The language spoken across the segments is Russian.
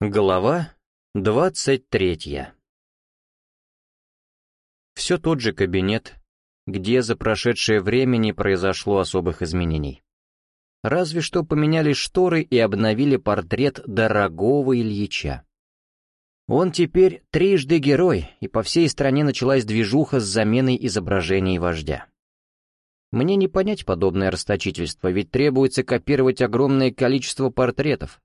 Глава двадцать третья Все тот же кабинет, где за прошедшее время не произошло особых изменений. Разве что поменяли шторы и обновили портрет дорогого Ильича. Он теперь трижды герой, и по всей стране началась движуха с заменой изображений вождя. Мне не понять подобное расточительство, ведь требуется копировать огромное количество портретов,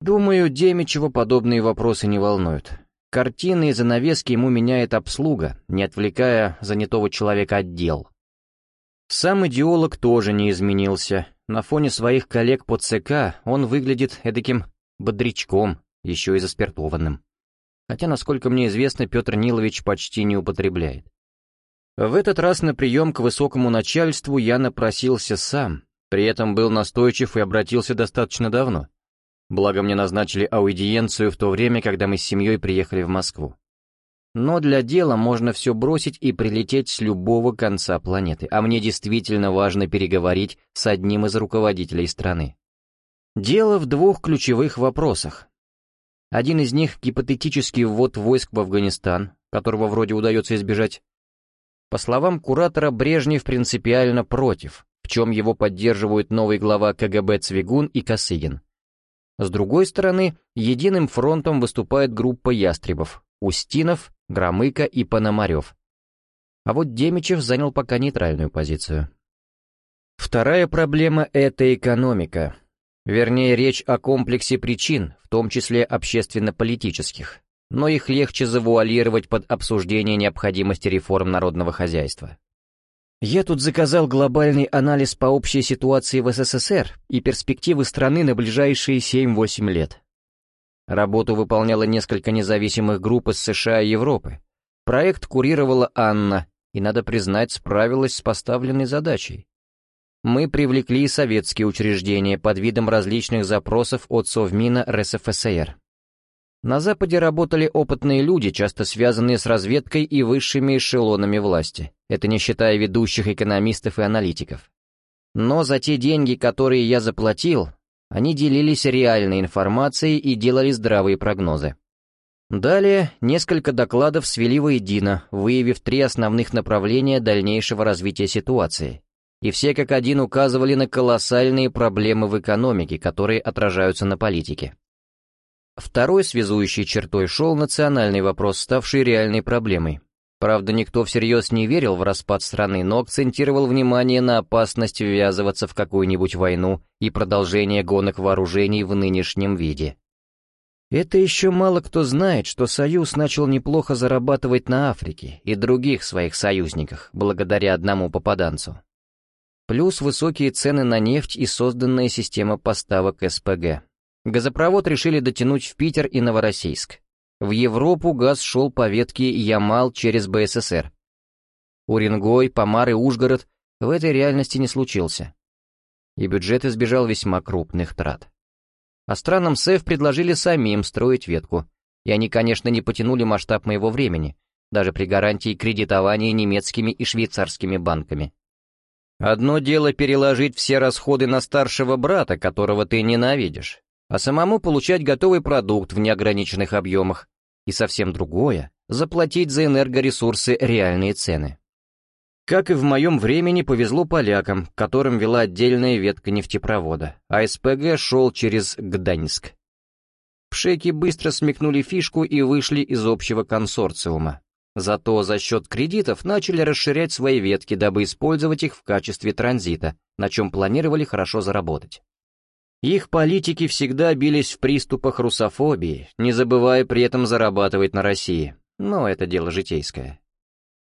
Думаю, Демичева подобные вопросы не волнуют. Картины и занавески ему меняет обслуга, не отвлекая занятого человека от дел. Сам идеолог тоже не изменился. На фоне своих коллег по ЦК он выглядит эдаким бодрячком, еще и заспиртованным. Хотя, насколько мне известно, Петр Нилович почти не употребляет. В этот раз на прием к высокому начальству я напросился сам, при этом был настойчив и обратился достаточно давно. Благо мне назначили аудиенцию в то время, когда мы с семьей приехали в Москву. Но для дела можно все бросить и прилететь с любого конца планеты, а мне действительно важно переговорить с одним из руководителей страны. Дело в двух ключевых вопросах. Один из них — гипотетический ввод войск в Афганистан, которого вроде удается избежать. По словам куратора, Брежнев принципиально против, в чем его поддерживают новый глава КГБ Цвигун и Косыгин. С другой стороны, единым фронтом выступает группа ястребов — Устинов, Громыко и Пономарев. А вот Демичев занял пока нейтральную позицию. Вторая проблема — это экономика. Вернее, речь о комплексе причин, в том числе общественно-политических. Но их легче завуалировать под обсуждение необходимости реформ народного хозяйства. Я тут заказал глобальный анализ по общей ситуации в СССР и перспективы страны на ближайшие 7-8 лет. Работу выполняло несколько независимых групп из США и Европы. Проект курировала Анна, и, надо признать, справилась с поставленной задачей. Мы привлекли советские учреждения под видом различных запросов от Совмина РСФСР. На Западе работали опытные люди, часто связанные с разведкой и высшими эшелонами власти. Это не считая ведущих экономистов и аналитиков. Но за те деньги, которые я заплатил, они делились реальной информацией и делали здравые прогнозы. Далее несколько докладов свели воедино, выявив три основных направления дальнейшего развития ситуации. И все как один указывали на колоссальные проблемы в экономике, которые отражаются на политике. Второй связующей чертой шел национальный вопрос, ставший реальной проблемой. Правда, никто всерьез не верил в распад страны, но акцентировал внимание на опасность ввязываться в какую-нибудь войну и продолжение гонок вооружений в нынешнем виде. Это еще мало кто знает, что Союз начал неплохо зарабатывать на Африке и других своих союзниках, благодаря одному попаданцу. Плюс высокие цены на нефть и созданная система поставок СПГ. Газопровод решили дотянуть в Питер и Новороссийск. В Европу газ шел по ветке Ямал через БССР. Уренгой, Помар и Ужгород в этой реальности не случился. И бюджет избежал весьма крупных трат. А странам СЭФ предложили самим строить ветку, и они, конечно, не потянули масштаб моего времени, даже при гарантии кредитования немецкими и швейцарскими банками. Одно дело переложить все расходы на старшего брата, которого ты ненавидишь, а самому получать готовый продукт в неограниченных объемах, и совсем другое — заплатить за энергоресурсы реальные цены. Как и в моем времени повезло полякам, которым вела отдельная ветка нефтепровода, а СПГ шел через Гданьск. Пшеки быстро смекнули фишку и вышли из общего консорциума. Зато за счет кредитов начали расширять свои ветки, дабы использовать их в качестве транзита, на чем планировали хорошо заработать. Их политики всегда бились в приступах русофобии, не забывая при этом зарабатывать на России. Но это дело житейское.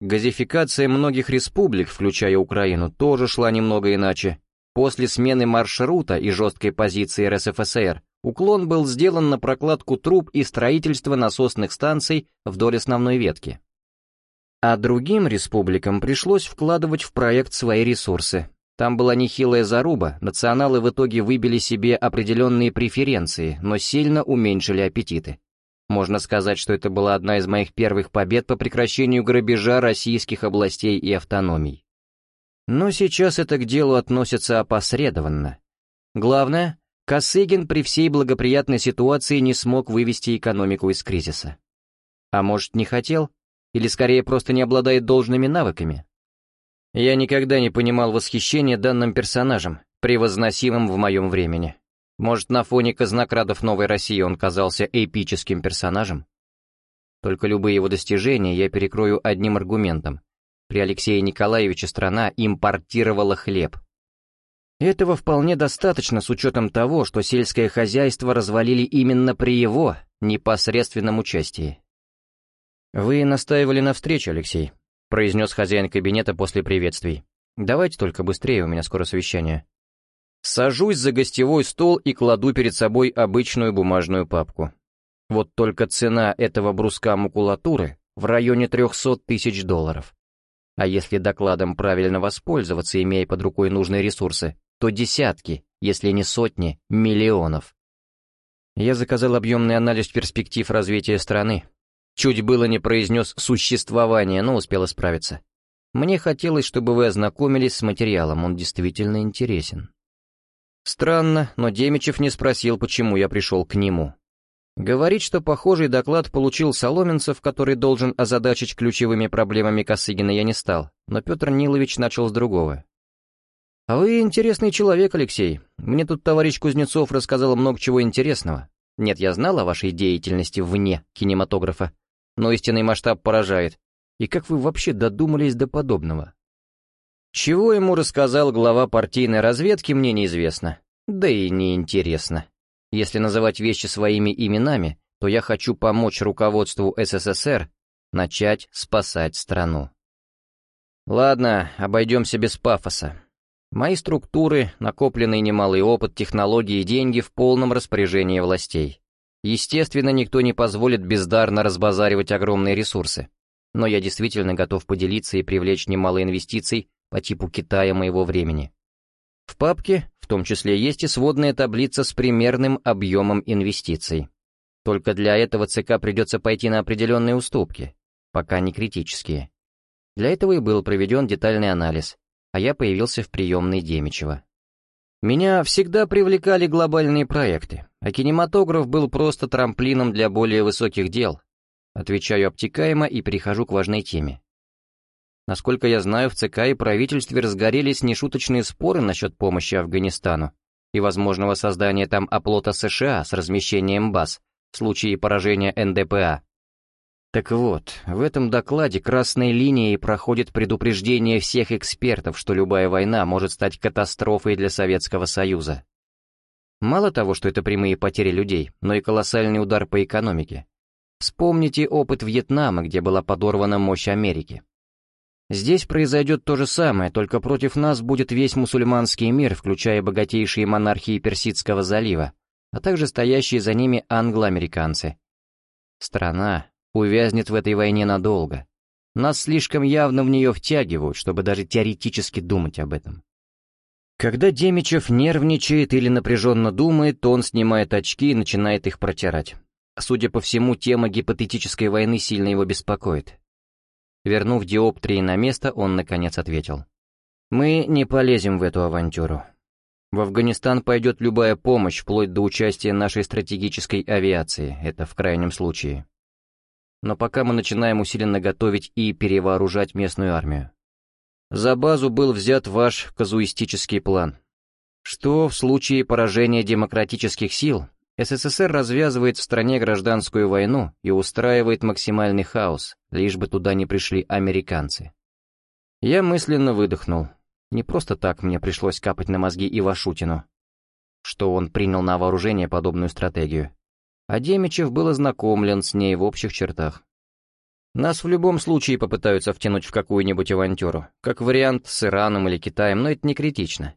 Газификация многих республик, включая Украину, тоже шла немного иначе. После смены маршрута и жесткой позиции РСФСР уклон был сделан на прокладку труб и строительство насосных станций вдоль основной ветки. А другим республикам пришлось вкладывать в проект свои ресурсы, там была нехилая заруба, националы в итоге выбили себе определенные преференции, но сильно уменьшили аппетиты. Можно сказать, что это была одна из моих первых побед по прекращению грабежа российских областей и автономий. Но сейчас это к делу относится опосредованно. Главное, Косыгин при всей благоприятной ситуации не смог вывести экономику из кризиса. А может, не хотел? Или скорее просто не обладает должными навыками? Я никогда не понимал восхищения данным персонажем, превозносимым в моем времени. Может, на фоне казнокрадов Новой России он казался эпическим персонажем? Только любые его достижения я перекрою одним аргументом. При Алексее Николаевиче страна импортировала хлеб. Этого вполне достаточно с учетом того, что сельское хозяйство развалили именно при его непосредственном участии. «Вы настаивали на встрече, Алексей», — произнес хозяин кабинета после приветствий. «Давайте только быстрее, у меня скоро совещание». Сажусь за гостевой стол и кладу перед собой обычную бумажную папку. Вот только цена этого бруска макулатуры в районе 300 тысяч долларов. А если докладом правильно воспользоваться, имея под рукой нужные ресурсы, то десятки, если не сотни, миллионов. Я заказал объемный анализ перспектив развития страны. Чуть было не произнес существование, но успел исправиться. Мне хотелось, чтобы вы ознакомились с материалом, он действительно интересен. Странно, но Демичев не спросил, почему я пришел к нему. Говорит, что похожий доклад получил Соломенцев, который должен озадачить ключевыми проблемами Косыгина, я не стал, но Петр Нилович начал с другого. «А вы интересный человек, Алексей. Мне тут товарищ Кузнецов рассказал много чего интересного. Нет, я знал о вашей деятельности вне кинематографа, но истинный масштаб поражает. И как вы вообще додумались до подобного?» Чего ему рассказал глава партийной разведки, мне неизвестно. Да и неинтересно. Если называть вещи своими именами, то я хочу помочь руководству СССР начать спасать страну. Ладно, обойдемся без пафоса. Мои структуры, накопленный немалый опыт, технологии и деньги в полном распоряжении властей. Естественно, никто не позволит бездарно разбазаривать огромные ресурсы. Но я действительно готов поделиться и привлечь немало инвестиций по типу Китая моего времени. В папке в том числе есть и сводная таблица с примерным объемом инвестиций. Только для этого ЦК придется пойти на определенные уступки, пока не критические. Для этого и был проведен детальный анализ, а я появился в приемной Демичева. Меня всегда привлекали глобальные проекты, а кинематограф был просто трамплином для более высоких дел. Отвечаю обтекаемо и перехожу к важной теме. Насколько я знаю, в ЦК и правительстве разгорелись нешуточные споры насчет помощи Афганистану и возможного создания там оплота США с размещением баз в случае поражения НДПА. Так вот, в этом докладе красной линией проходит предупреждение всех экспертов, что любая война может стать катастрофой для Советского Союза. Мало того, что это прямые потери людей, но и колоссальный удар по экономике. Вспомните опыт Вьетнама, где была подорвана мощь Америки. Здесь произойдет то же самое, только против нас будет весь мусульманский мир, включая богатейшие монархии Персидского залива, а также стоящие за ними англоамериканцы. Страна увязнет в этой войне надолго. Нас слишком явно в нее втягивают, чтобы даже теоретически думать об этом. Когда Демичев нервничает или напряженно думает, то он снимает очки и начинает их протирать. Судя по всему, тема гипотетической войны сильно его беспокоит. Вернув диоптрии на место, он наконец ответил. «Мы не полезем в эту авантюру. В Афганистан пойдет любая помощь, вплоть до участия нашей стратегической авиации, это в крайнем случае. Но пока мы начинаем усиленно готовить и перевооружать местную армию. За базу был взят ваш казуистический план. Что в случае поражения демократических сил СССР развязывает в стране гражданскую войну и устраивает максимальный хаос, лишь бы туда не пришли американцы. Я мысленно выдохнул. Не просто так мне пришлось капать на мозги Ивашутину, что он принял на вооружение подобную стратегию. А Демичев был ознакомлен с ней в общих чертах. Нас в любом случае попытаются втянуть в какую-нибудь авантюру, как вариант с Ираном или Китаем, но это не критично.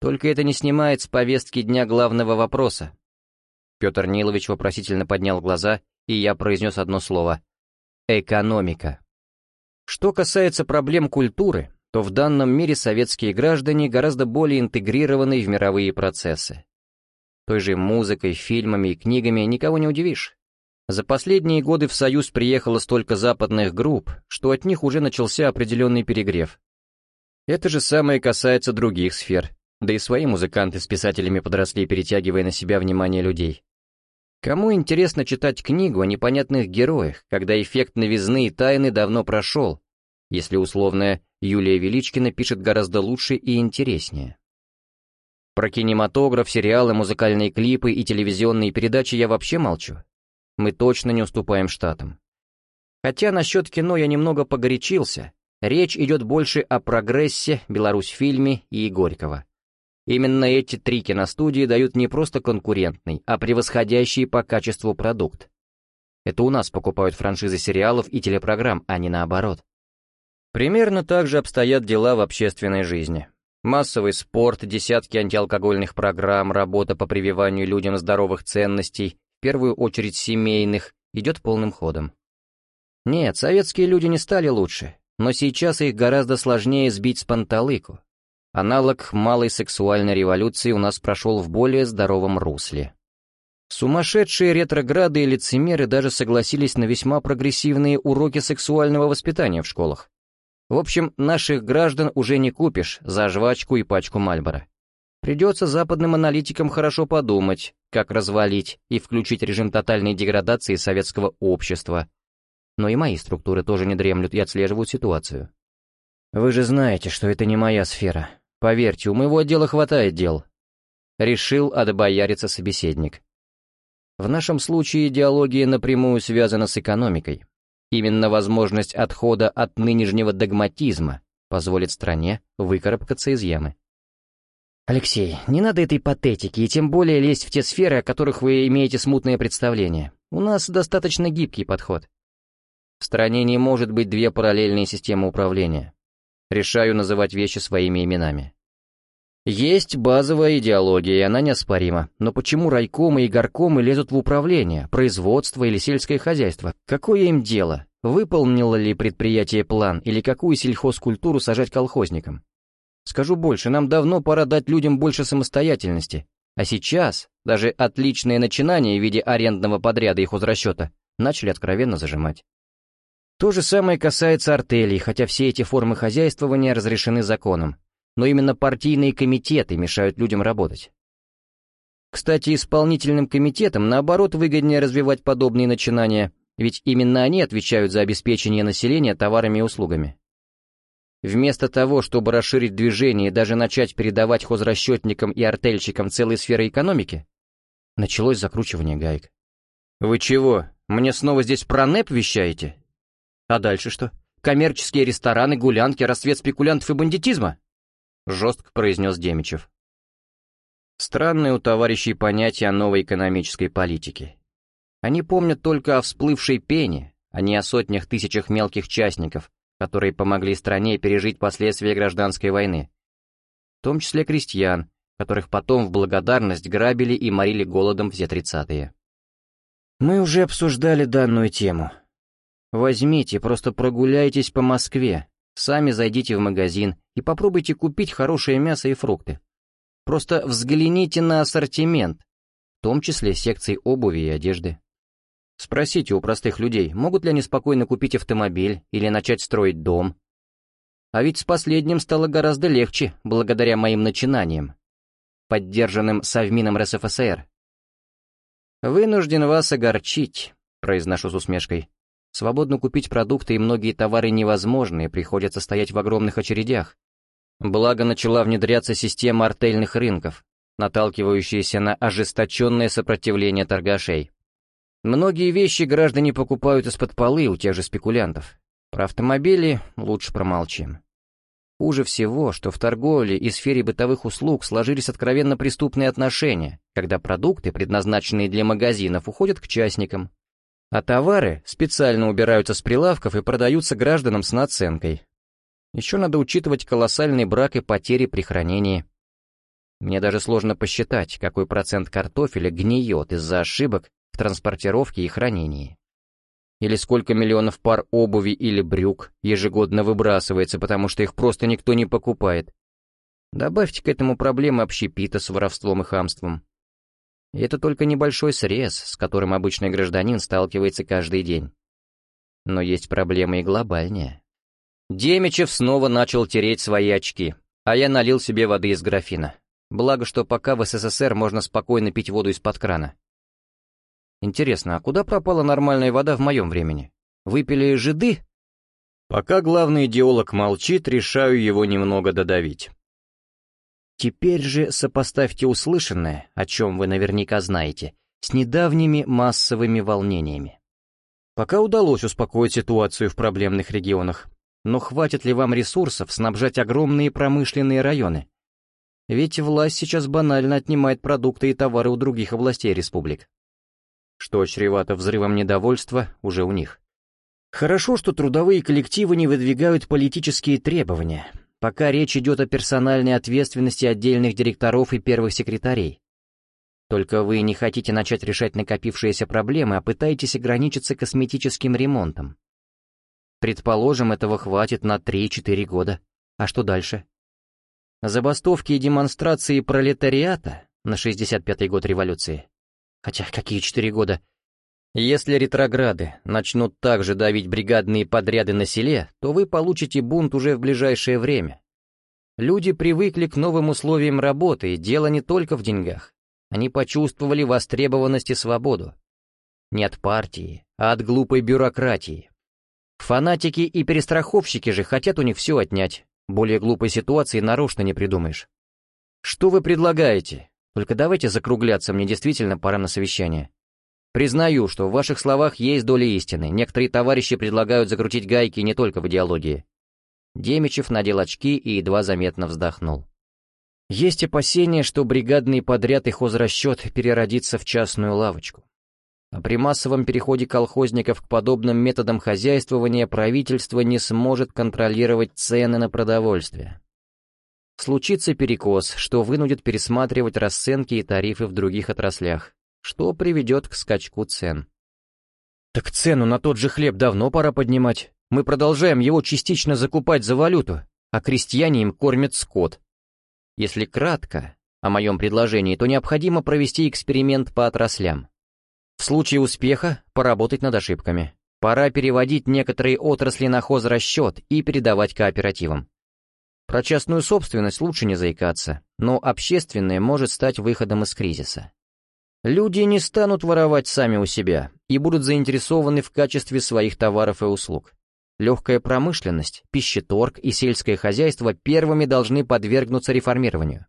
Только это не снимает с повестки дня главного вопроса, Петр Нилович вопросительно поднял глаза, и я произнес одно слово — экономика. Что касается проблем культуры, то в данном мире советские граждане гораздо более интегрированы в мировые процессы. Той же музыкой, фильмами и книгами никого не удивишь. За последние годы в Союз приехало столько западных групп, что от них уже начался определенный перегрев. Это же самое касается других сфер, Да и свои музыканты с писателями подросли, перетягивая на себя внимание людей. Кому интересно читать книгу о непонятных героях, когда эффект новизны и тайны давно прошел, если условная Юлия Величкина пишет гораздо лучше и интереснее? Про кинематограф, сериалы, музыкальные клипы и телевизионные передачи я вообще молчу. Мы точно не уступаем штатам. Хотя насчет кино я немного погорячился. Речь идет больше о прогрессе, Беларусь-фильме и Горького. Именно эти три киностудии дают не просто конкурентный, а превосходящий по качеству продукт. Это у нас покупают франшизы сериалов и телепрограмм, а не наоборот. Примерно так же обстоят дела в общественной жизни. Массовый спорт, десятки антиалкогольных программ, работа по прививанию людям здоровых ценностей, в первую очередь семейных, идет полным ходом. Нет, советские люди не стали лучше, но сейчас их гораздо сложнее сбить с панталыку. Аналог малой сексуальной революции у нас прошел в более здоровом русле. Сумасшедшие ретрограды и лицемеры даже согласились на весьма прогрессивные уроки сексуального воспитания в школах. В общем, наших граждан уже не купишь за жвачку и пачку Мальбора. Придется западным аналитикам хорошо подумать, как развалить и включить режим тотальной деградации советского общества. Но и мои структуры тоже не дремлют и отслеживают ситуацию. Вы же знаете, что это не моя сфера. Поверьте, у моего отдела хватает дел. Решил отбояриться собеседник. В нашем случае идеология напрямую связана с экономикой. Именно возможность отхода от нынешнего догматизма позволит стране выкарабкаться из ямы. Алексей, не надо этой патетики, и тем более лезть в те сферы, о которых вы имеете смутное представление. У нас достаточно гибкий подход. В стране не может быть две параллельные системы управления. Решаю называть вещи своими именами. Есть базовая идеология, и она неоспорима. Но почему райкомы и горкомы лезут в управление, производство или сельское хозяйство? Какое им дело? Выполнило ли предприятие план или какую сельхозкультуру сажать колхозникам? Скажу больше, нам давно пора дать людям больше самостоятельности. А сейчас даже отличные начинания в виде арендного подряда и хозрасчета начали откровенно зажимать. То же самое касается артелей, хотя все эти формы хозяйствования разрешены законом. Но именно партийные комитеты мешают людям работать. Кстати, исполнительным комитетам, наоборот, выгоднее развивать подобные начинания, ведь именно они отвечают за обеспечение населения товарами и услугами. Вместо того, чтобы расширить движение и даже начать передавать хозрасчетникам и артельщикам целые сферы экономики, началось закручивание гаек. «Вы чего, мне снова здесь про НЭП вещаете?» А дальше что? Коммерческие рестораны, гулянки, расцвет спекулянтов и бандитизма? Жестко произнес Демичев. Странные у товарищей понятия о новой экономической политике. Они помнят только о всплывшей пене, а не о сотнях тысячах мелких частников, которые помогли стране пережить последствия гражданской войны. В том числе крестьян, которых потом в благодарность грабили и морили голодом все тридцатые. Мы уже обсуждали данную тему, Возьмите, просто прогуляйтесь по Москве, сами зайдите в магазин и попробуйте купить хорошее мясо и фрукты. Просто взгляните на ассортимент, в том числе секции обуви и одежды. Спросите у простых людей, могут ли они спокойно купить автомобиль или начать строить дом. А ведь с последним стало гораздо легче, благодаря моим начинаниям, поддержанным Совмином РСФСР. «Вынужден вас огорчить», — произношу с усмешкой. Свободно купить продукты и многие товары невозможны, и приходится стоять в огромных очередях. Благо начала внедряться система артельных рынков, наталкивающаяся на ожесточенное сопротивление торгашей. Многие вещи граждане покупают из-под полы у тех же спекулянтов. Про автомобили лучше промолчим. Хуже всего, что в торговле и сфере бытовых услуг сложились откровенно преступные отношения, когда продукты, предназначенные для магазинов, уходят к частникам, а товары специально убираются с прилавков и продаются гражданам с наценкой. Еще надо учитывать колоссальный брак и потери при хранении. Мне даже сложно посчитать, какой процент картофеля гниет из-за ошибок в транспортировке и хранении. Или сколько миллионов пар обуви или брюк ежегодно выбрасывается, потому что их просто никто не покупает. Добавьте к этому проблемы общепита с воровством и хамством. И это только небольшой срез, с которым обычный гражданин сталкивается каждый день. Но есть проблемы и глобальнее. Демичев снова начал тереть свои очки, а я налил себе воды из графина. Благо, что пока в СССР можно спокойно пить воду из-под крана. Интересно, а куда пропала нормальная вода в моем времени? Выпили жиды? Пока главный идеолог молчит, решаю его немного додавить. Теперь же сопоставьте услышанное, о чем вы наверняка знаете, с недавними массовыми волнениями. Пока удалось успокоить ситуацию в проблемных регионах, но хватит ли вам ресурсов снабжать огромные промышленные районы? Ведь власть сейчас банально отнимает продукты и товары у других областей республик. Что чревато взрывом недовольства уже у них. Хорошо, что трудовые коллективы не выдвигают политические требования, пока речь идет о персональной ответственности отдельных директоров и первых секретарей. Только вы не хотите начать решать накопившиеся проблемы, а пытаетесь ограничиться косметическим ремонтом. Предположим, этого хватит на 3-4 года. А что дальше? Забастовки и демонстрации пролетариата на 65-й год революции. Хотя какие 4 года? Если ретрограды начнут также давить бригадные подряды на селе, то вы получите бунт уже в ближайшее время. Люди привыкли к новым условиям работы, и дело не только в деньгах. Они почувствовали востребованность и свободу. Не от партии, а от глупой бюрократии. Фанатики и перестраховщики же хотят у них все отнять. Более глупой ситуации нарочно не придумаешь. Что вы предлагаете? Только давайте закругляться, мне действительно пора на совещание. Признаю, что в ваших словах есть доля истины. Некоторые товарищи предлагают закрутить гайки не только в идеологии. Демичев надел очки и едва заметно вздохнул. Есть опасения, что бригадный подряд и хозрасчет переродится в частную лавочку. А при массовом переходе колхозников к подобным методам хозяйствования правительство не сможет контролировать цены на продовольствие. Случится перекос, что вынудит пересматривать расценки и тарифы в других отраслях, что приведет к скачку цен. Так цену на тот же хлеб давно пора поднимать. Мы продолжаем его частично закупать за валюту, а крестьяне им кормят скот. Если кратко о моем предложении, то необходимо провести эксперимент по отраслям. В случае успеха поработать над ошибками. Пора переводить некоторые отрасли на хозрасчет и передавать кооперативам. Про частную собственность лучше не заикаться, но общественная может стать выходом из кризиса. Люди не станут воровать сами у себя и будут заинтересованы в качестве своих товаров и услуг. Легкая промышленность, пищеторг и сельское хозяйство первыми должны подвергнуться реформированию.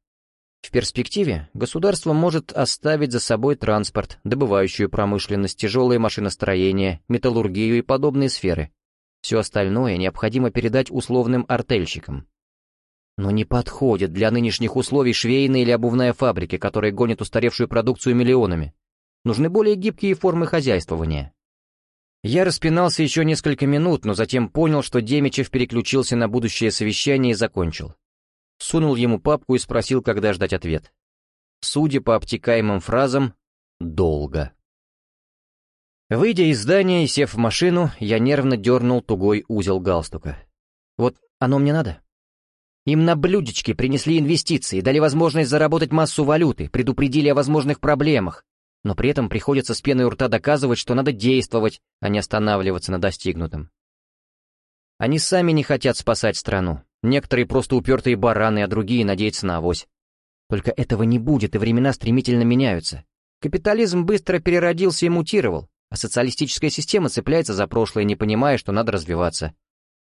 В перспективе государство может оставить за собой транспорт, добывающую промышленность, тяжелое машиностроение, металлургию и подобные сферы. Все остальное необходимо передать условным артельщикам. Но не подходит для нынешних условий швейная или обувная фабрики, которые гонят устаревшую продукцию миллионами. Нужны более гибкие формы хозяйствования. Я распинался еще несколько минут, но затем понял, что Демичев переключился на будущее совещание и закончил сунул ему папку и спросил, когда ждать ответ. Судя по обтекаемым фразам, долго. Выйдя из здания и сев в машину, я нервно дернул тугой узел галстука. Вот оно мне надо. Им на блюдечке принесли инвестиции, дали возможность заработать массу валюты, предупредили о возможных проблемах, но при этом приходится с пеной у рта доказывать, что надо действовать, а не останавливаться на достигнутом. Они сами не хотят спасать страну, Некоторые просто упертые бараны, а другие надеются на авось. Только этого не будет, и времена стремительно меняются. Капитализм быстро переродился и мутировал, а социалистическая система цепляется за прошлое, не понимая, что надо развиваться.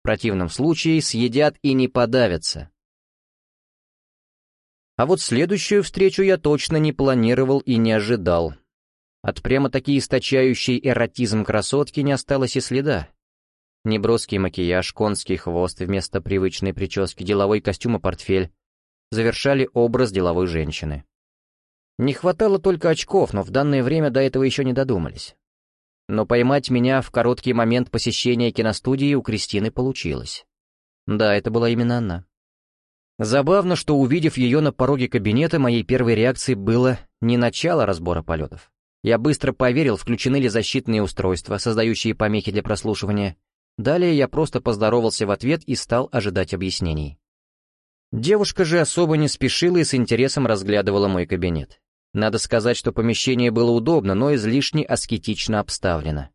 Противном случае съедят и не подавятся. А вот следующую встречу я точно не планировал и не ожидал. От прямо-таки источающей эротизм красотки не осталось и следа. Неброский макияж, конский хвост вместо привычной прически, деловой костюм и портфель завершали образ деловой женщины. Не хватало только очков, но в данное время до этого еще не додумались. Но поймать меня в короткий момент посещения киностудии у Кристины получилось. Да, это была именно она. Забавно, что увидев ее на пороге кабинета, моей первой реакцией было не начало разбора полетов. Я быстро поверил, включены ли защитные устройства, создающие помехи для прослушивания, Далее я просто поздоровался в ответ и стал ожидать объяснений. Девушка же особо не спешила и с интересом разглядывала мой кабинет. Надо сказать, что помещение было удобно, но излишне аскетично обставлено.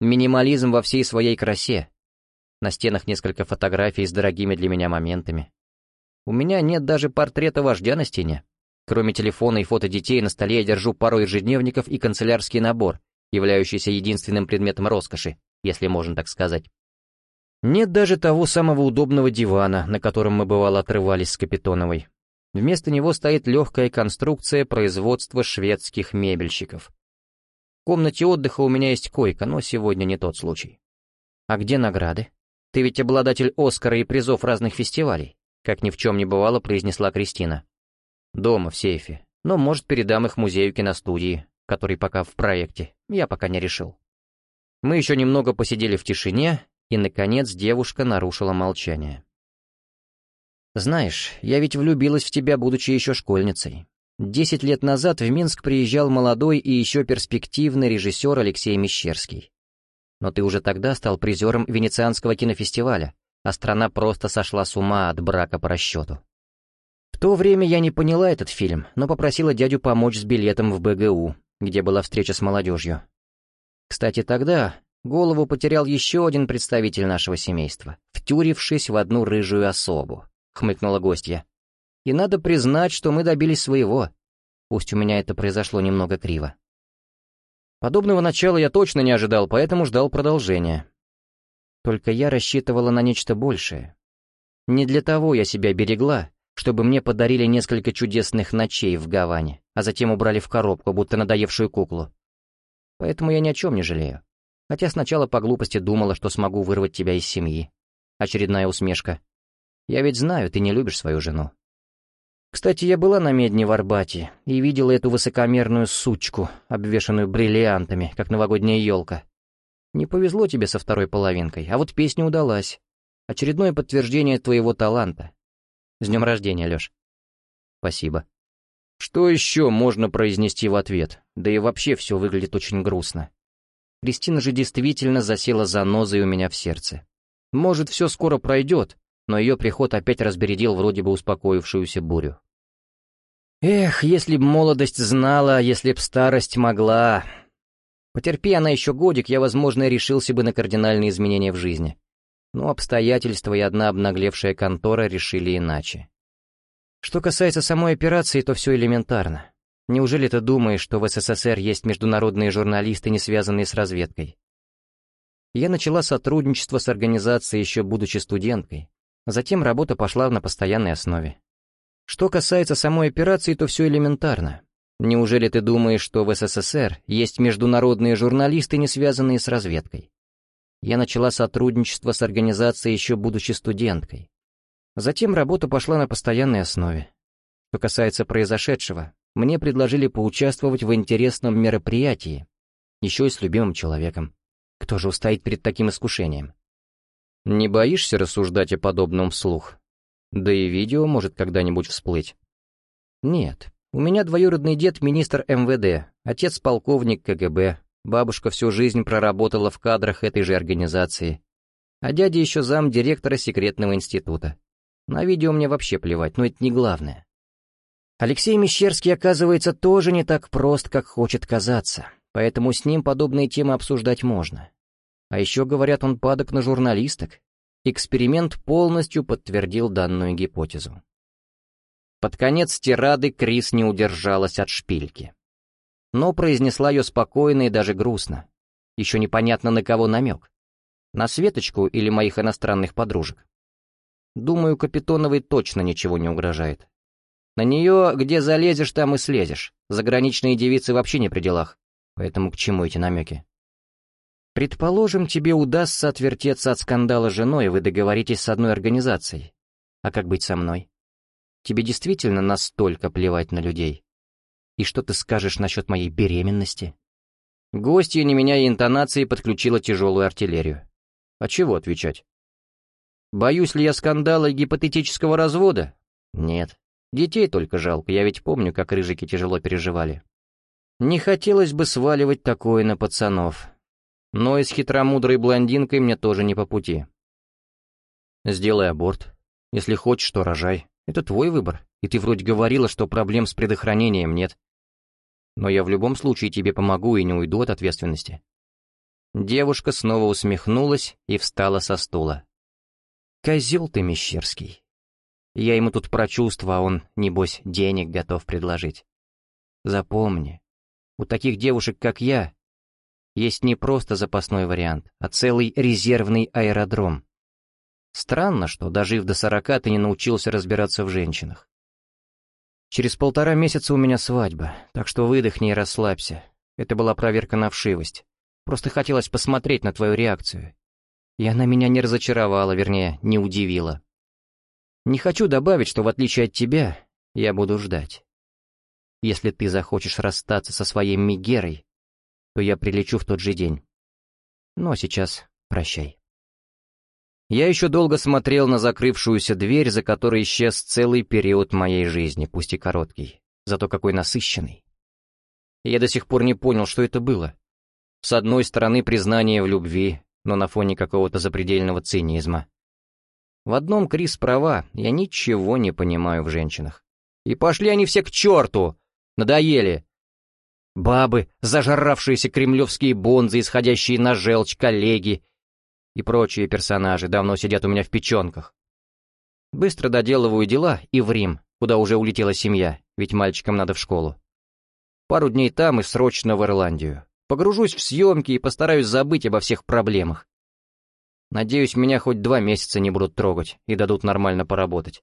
Минимализм во всей своей красе. На стенах несколько фотографий с дорогими для меня моментами. У меня нет даже портрета вождя на стене, Кроме телефона и фото детей, на столе я держу пару ежедневников и канцелярский набор, являющийся единственным предметом роскоши, если можно так сказать. Нет даже того самого удобного дивана, на котором мы бывало отрывались с Капитоновой. Вместо него стоит легкая конструкция производства шведских мебельщиков. В комнате отдыха у меня есть койка, но сегодня не тот случай. А где награды? Ты ведь обладатель Оскара и призов разных фестивалей, как ни в чем не бывало, произнесла Кристина. Дома, в сейфе. Но, может, передам их музею киностудии, который пока в проекте. Я пока не решил. Мы еще немного посидели в тишине, и, наконец, девушка нарушила молчание. «Знаешь, я ведь влюбилась в тебя, будучи еще школьницей. Десять лет назад в Минск приезжал молодой и еще перспективный режиссер Алексей Мещерский. Но ты уже тогда стал призером Венецианского кинофестиваля, а страна просто сошла с ума от брака по расчету. В то время я не поняла этот фильм, но попросила дядю помочь с билетом в БГУ, где была встреча с молодежью. Кстати, тогда голову потерял еще один представитель нашего семейства, втюрившись в одну рыжую особу, хмыкнула гостья. И надо признать, что мы добились своего. Пусть у меня это произошло немного криво. Подобного начала я точно не ожидал, поэтому ждал продолжения. Только я рассчитывала на нечто большее. Не для того я себя берегла, чтобы мне подарили несколько чудесных ночей в Гаване, а затем убрали в коробку, будто надоевшую куклу. Поэтому я ни о чем не жалею. Хотя сначала по глупости думала, что смогу вырвать тебя из семьи. Очередная усмешка. Я ведь знаю, ты не любишь свою жену. Кстати, я была на медне в Арбате и видела эту высокомерную сучку, обвешанную бриллиантами, как новогодняя елка. Не повезло тебе со второй половинкой, а вот песня удалась. Очередное подтверждение твоего таланта. С днем рождения, Леш. Спасибо. Что еще можно произнести в ответ? Да и вообще все выглядит очень грустно. Кристина же действительно засела за занозой у меня в сердце. Может, все скоро пройдет, но ее приход опять разбередил вроде бы успокоившуюся бурю. Эх, если б молодость знала, если б старость могла. Потерпи она еще годик, я, возможно, решился бы на кардинальные изменения в жизни. Но обстоятельства и одна обнаглевшая контора решили иначе. Что касается самой операции, то все элементарно. Неужели ты думаешь, что в СССР есть международные журналисты, не связанные с разведкой? Я начала сотрудничество с организацией еще будучи студенткой. Затем работа пошла на постоянной основе. Что касается самой операции, то все элементарно. Неужели ты думаешь, что в СССР есть международные журналисты, не связанные с разведкой? Я начала сотрудничество с организацией еще будучи студенткой. Затем работа пошла на постоянной основе. Что касается произошедшего, мне предложили поучаствовать в интересном мероприятии, еще и с любимым человеком. Кто же устоит перед таким искушением? Не боишься рассуждать о подобном вслух? Да и видео может когда-нибудь всплыть. Нет, у меня двоюродный дед министр МВД, отец полковник КГБ, бабушка всю жизнь проработала в кадрах этой же организации, а дядя еще зам директора секретного института. На видео мне вообще плевать, но это не главное. Алексей Мещерский, оказывается, тоже не так прост, как хочет казаться, поэтому с ним подобные темы обсуждать можно. А еще, говорят, он падок на журналисток. Эксперимент полностью подтвердил данную гипотезу. Под конец тирады Крис не удержалась от шпильки. Но произнесла ее спокойно и даже грустно. Еще непонятно, на кого намек. На Светочку или моих иностранных подружек. Думаю, Капитоновой точно ничего не угрожает. На нее, где залезешь, там и слезешь. Заграничные девицы вообще не при делах. Поэтому к чему эти намеки? Предположим, тебе удастся отвертеться от скандала с женой, и вы договоритесь с одной организацией. А как быть со мной? Тебе действительно настолько плевать на людей? И что ты скажешь насчет моей беременности? Гостья, не меняя интонации, подключила тяжелую артиллерию. А чего отвечать? Боюсь ли я скандала и гипотетического развода? Нет. Детей только жалко, я ведь помню, как рыжики тяжело переживали. Не хотелось бы сваливать такое на пацанов. Но и с хитромудрой блондинкой мне тоже не по пути. Сделай аборт. Если хочешь, то рожай. Это твой выбор, и ты вроде говорила, что проблем с предохранением нет. Но я в любом случае тебе помогу и не уйду от ответственности. Девушка снова усмехнулась и встала со стула. «Козел ты, Мещерский. Я ему тут про чувства, а он, небось, денег готов предложить. Запомни, у таких девушек, как я, есть не просто запасной вариант, а целый резервный аэродром. Странно, что, дожив до сорока, ты не научился разбираться в женщинах. Через полтора месяца у меня свадьба, так что выдохни и расслабься. Это была проверка на вшивость. Просто хотелось посмотреть на твою реакцию. И она меня не разочаровала, вернее, не удивила. Не хочу добавить, что в отличие от тебя, я буду ждать. Если ты захочешь расстаться со своей Мигерой, то я прилечу в тот же день. А сейчас прощай. Я еще долго смотрел на закрывшуюся дверь, за которой исчез целый период моей жизни, пусть и короткий, зато какой насыщенный. Я до сих пор не понял, что это было. С одной стороны, признание в любви, но на фоне какого-то запредельного цинизма. В одном Крис права, я ничего не понимаю в женщинах. И пошли они все к черту! Надоели! Бабы, зажравшиеся кремлевские бонзы, исходящие на желчь, коллеги и прочие персонажи давно сидят у меня в печенках. Быстро доделываю дела и в Рим, куда уже улетела семья, ведь мальчикам надо в школу. Пару дней там и срочно в Ирландию. Погружусь в съемки и постараюсь забыть обо всех проблемах. Надеюсь, меня хоть два месяца не будут трогать и дадут нормально поработать.